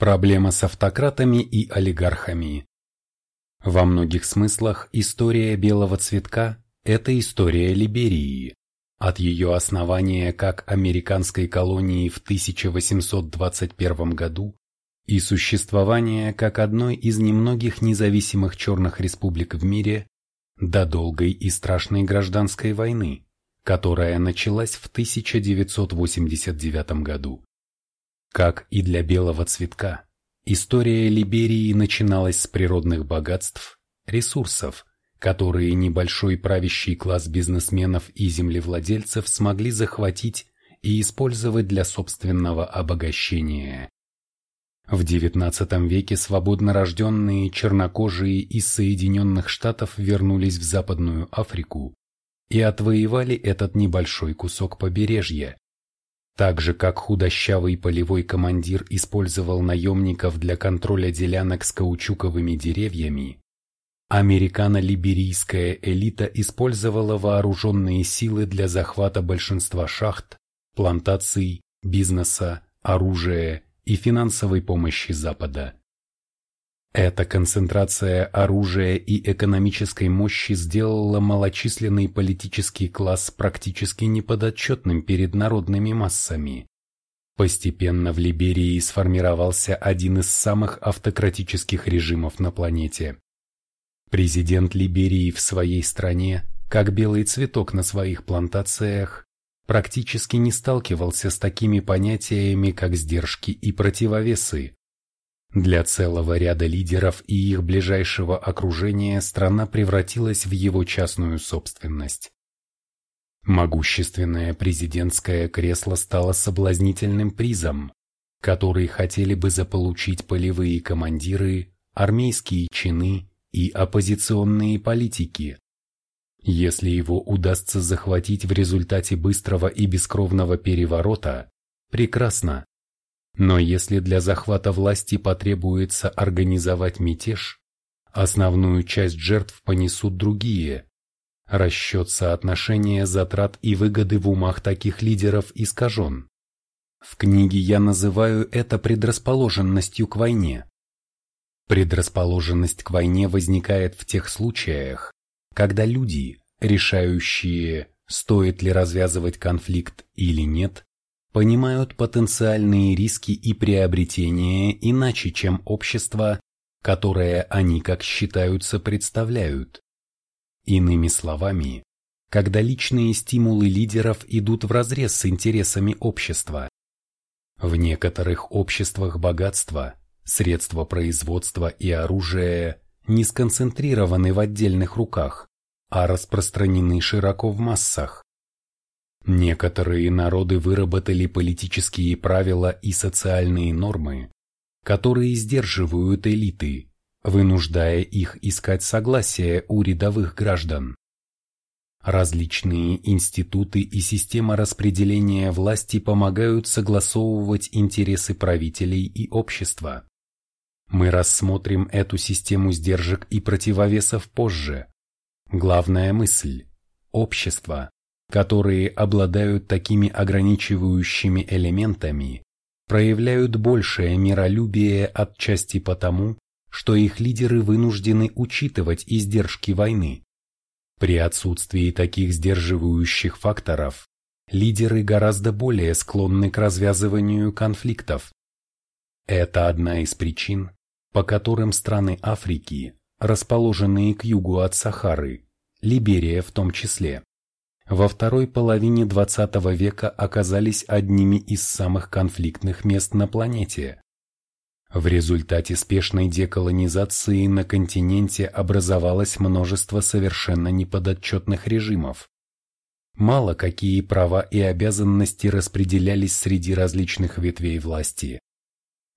Проблема с автократами и олигархами. Во многих смыслах история белого цветка – это история Либерии. От ее основания как американской колонии в 1821 году и существования как одной из немногих независимых черных республик в мире до долгой и страшной гражданской войны, которая началась в 1989 году. Как и для белого цветка, история Либерии начиналась с природных богатств, ресурсов, которые небольшой правящий класс бизнесменов и землевладельцев смогли захватить и использовать для собственного обогащения. В XIX веке свободно рожденные чернокожие из Соединенных Штатов вернулись в Западную Африку и отвоевали этот небольшой кусок побережья, так же, как худощавый полевой командир использовал наемников для контроля делянок с каучуковыми деревьями, американо-либерийская элита использовала вооруженные силы для захвата большинства шахт, плантаций, бизнеса, оружия и финансовой помощи Запада. Эта концентрация оружия и экономической мощи сделала малочисленный политический класс практически неподотчетным перед народными массами. Постепенно в Либерии сформировался один из самых автократических режимов на планете. Президент Либерии в своей стране, как белый цветок на своих плантациях, практически не сталкивался с такими понятиями, как сдержки и противовесы, для целого ряда лидеров и их ближайшего окружения страна превратилась в его частную собственность. Могущественное президентское кресло стало соблазнительным призом, который хотели бы заполучить полевые командиры, армейские чины и оппозиционные политики. Если его удастся захватить в результате быстрого и бескровного переворота, прекрасно. Но если для захвата власти потребуется организовать мятеж, основную часть жертв понесут другие. Расчет соотношения затрат и выгоды в умах таких лидеров искажен. В книге я называю это предрасположенностью к войне. Предрасположенность к войне возникает в тех случаях, когда люди, решающие, стоит ли развязывать конфликт или нет, понимают потенциальные риски и приобретения иначе, чем общество, которое они, как считаются, представляют. Иными словами, когда личные стимулы лидеров идут вразрез с интересами общества. В некоторых обществах богатство, средства производства и оружие не сконцентрированы в отдельных руках, а распространены широко в массах. Некоторые народы выработали политические правила и социальные нормы, которые сдерживают элиты, вынуждая их искать согласие у рядовых граждан. Различные институты и система распределения власти помогают согласовывать интересы правителей и общества. Мы рассмотрим эту систему сдержек и противовесов позже. Главная мысль – общество, которые обладают такими ограничивающими элементами, проявляют большее миролюбие отчасти потому, что их лидеры вынуждены учитывать издержки войны. При отсутствии таких сдерживающих факторов, лидеры гораздо более склонны к развязыванию конфликтов. Это одна из причин, по которым страны Африки, расположенные к югу от Сахары, Либерия в том числе, во второй половине XX века оказались одними из самых конфликтных мест на планете. В результате спешной деколонизации на континенте образовалось множество совершенно неподотчетных режимов. Мало какие права и обязанности распределялись среди различных ветвей власти.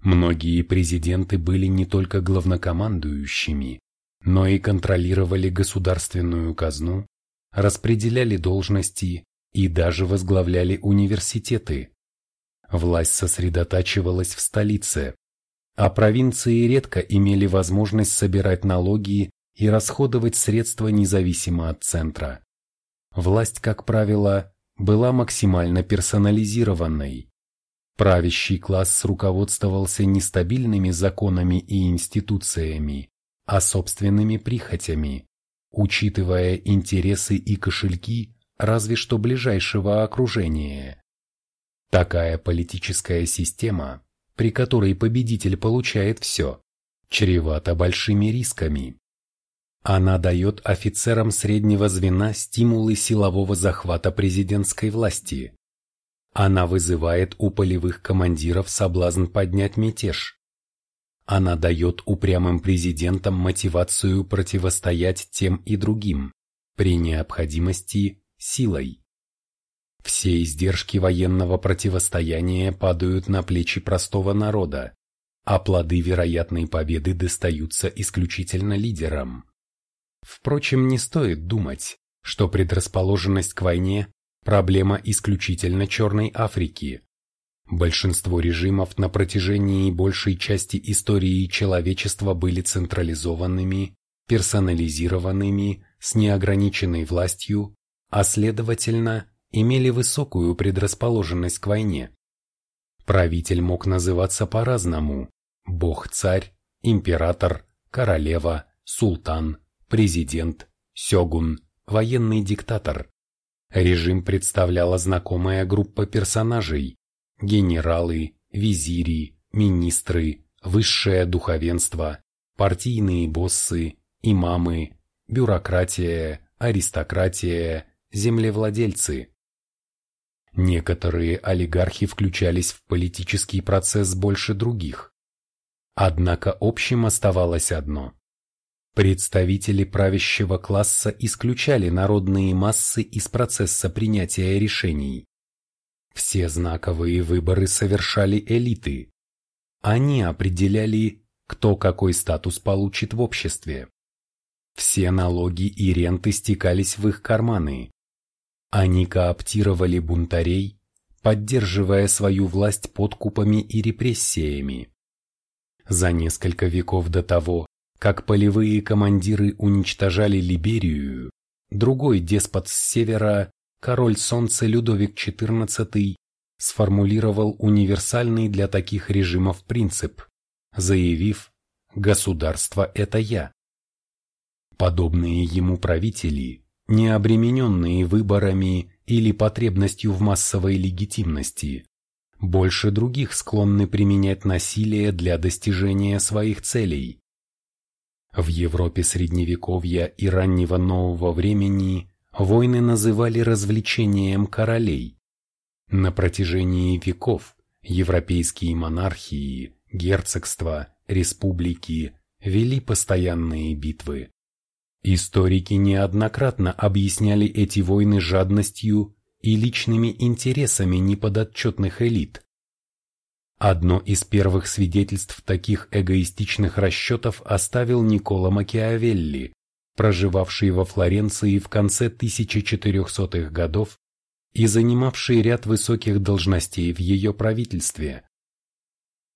Многие президенты были не только главнокомандующими, но и контролировали государственную казну, распределяли должности и даже возглавляли университеты. Власть сосредотачивалась в столице, а провинции редко имели возможность собирать налоги и расходовать средства независимо от центра. Власть, как правило, была максимально персонализированной. Правящий класс руководствовался не стабильными законами и институциями, а собственными прихотями, учитывая интересы и кошельки разве что ближайшего окружения. Такая политическая система, при которой победитель получает все, чревата большими рисками. Она дает офицерам среднего звена стимулы силового захвата президентской власти. Она вызывает у полевых командиров соблазн поднять мятеж. Она дает упрямым президентам мотивацию противостоять тем и другим, при необходимости силой. Все издержки военного противостояния падают на плечи простого народа, а плоды вероятной победы достаются исключительно лидерам. Впрочем, не стоит думать, что предрасположенность к войне – проблема исключительно Черной Африки. Большинство режимов на протяжении большей части истории человечества были централизованными, персонализированными, с неограниченной властью, а следовательно, имели высокую предрасположенность к войне. Правитель мог называться по-разному – бог-царь, император, королева, султан, президент, сёгун, военный диктатор. Режим представляла знакомая группа персонажей – генералы, визири, министры, высшее духовенство, партийные боссы, имамы, бюрократия, аристократия, землевладельцы. Некоторые олигархи включались в политический процесс больше других. Однако общим оставалось одно. Представители правящего класса исключали народные массы из процесса принятия решений. Все знаковые выборы совершали элиты. Они определяли, кто какой статус получит в обществе. Все налоги и ренты стекались в их карманы. Они кооптировали бунтарей, поддерживая свою власть подкупами и репрессиями. За несколько веков до того, как полевые командиры уничтожали Либерию, другой деспот с севера, король солнца Людовик XIV, сформулировал универсальный для таких режимов принцип, заявив «Государство – это я». Подобные ему правители не обремененные выборами или потребностью в массовой легитимности, больше других склонны применять насилие для достижения своих целей. В Европе Средневековья и раннего нового времени войны называли развлечением королей. На протяжении веков европейские монархии, герцогства, республики вели постоянные битвы. Историки неоднократно объясняли эти войны жадностью и личными интересами неподотчетных элит. Одно из первых свидетельств таких эгоистичных расчетов оставил Николо Макиавелли, проживавший во Флоренции в конце 1400-х годов и занимавший ряд высоких должностей в ее правительстве.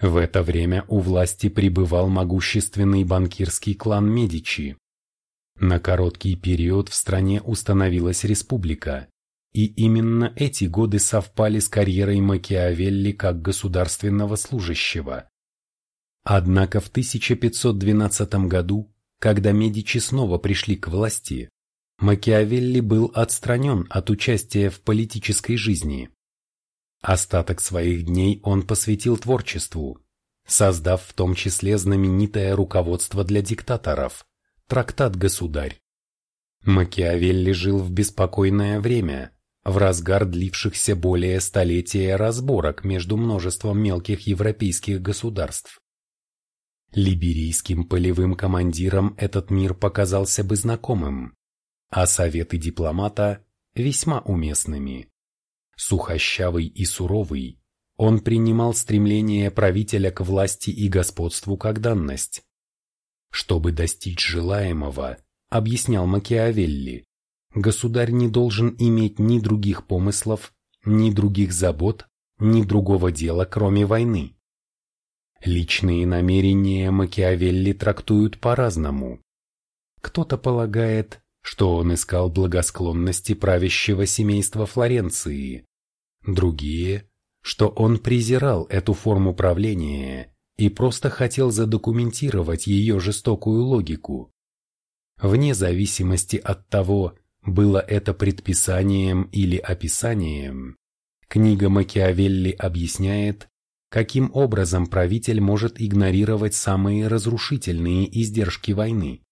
В это время у власти пребывал могущественный банкирский клан Медичи, на короткий период в стране установилась республика, и именно эти годы совпали с карьерой Макиавелли как государственного служащего. Однако в 1512 году, когда Медичи снова пришли к власти, Макиавелли был отстранен от участия в политической жизни. Остаток своих дней он посвятил творчеству, создав в том числе знаменитое руководство для диктаторов – Трактат «Государь». Макиавелли жил в беспокойное время, в разгар длившихся более столетия разборок между множеством мелких европейских государств. Либерийским полевым командирам этот мир показался бы знакомым, а советы дипломата – весьма уместными. Сухощавый и суровый, он принимал стремление правителя к власти и господству как данность. Чтобы достичь желаемого, объяснял Макиавелли, государь не должен иметь ни других помыслов, ни других забот, ни другого дела, кроме войны. Личные намерения Макиавелли трактуют по-разному. Кто-то полагает, что он искал благосклонности правящего семейства Флоренции, другие, что он презирал эту форму правления и просто хотел задокументировать ее жестокую логику. Вне зависимости от того, было это предписанием или описанием, книга Макиавелли объясняет, каким образом правитель может игнорировать самые разрушительные издержки войны.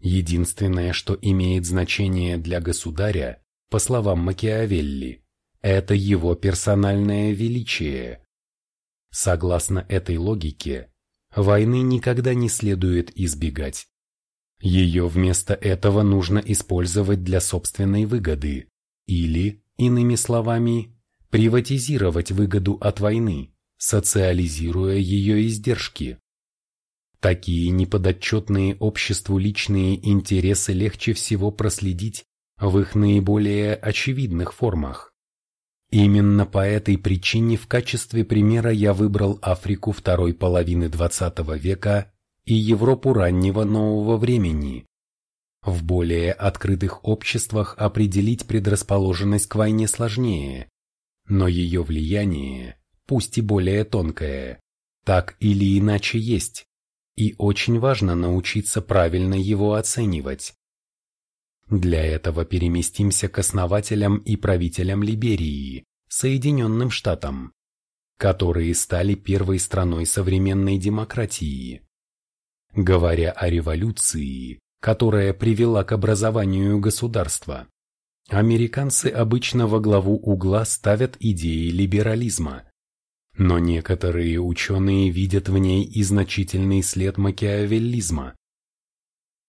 Единственное, что имеет значение для государя, по словам Макиавелли, это его персональное величие. Согласно этой логике, войны никогда не следует избегать. Ее вместо этого нужно использовать для собственной выгоды или, иными словами, приватизировать выгоду от войны, социализируя ее издержки. Такие неподотчетные обществу личные интересы легче всего проследить в их наиболее очевидных формах. Именно по этой причине в качестве примера я выбрал Африку второй половины XX века и Европу раннего нового времени. В более открытых обществах определить предрасположенность к войне сложнее, но ее влияние, пусть и более тонкое, так или иначе есть, и очень важно научиться правильно его оценивать. Для этого переместимся к основателям и правителям Либерии, Соединенным Штатам, которые стали первой страной современной демократии. Говоря о революции, которая привела к образованию государства, американцы обычно во главу угла ставят идеи либерализма. Но некоторые ученые видят в ней и значительный след макиавеллизма.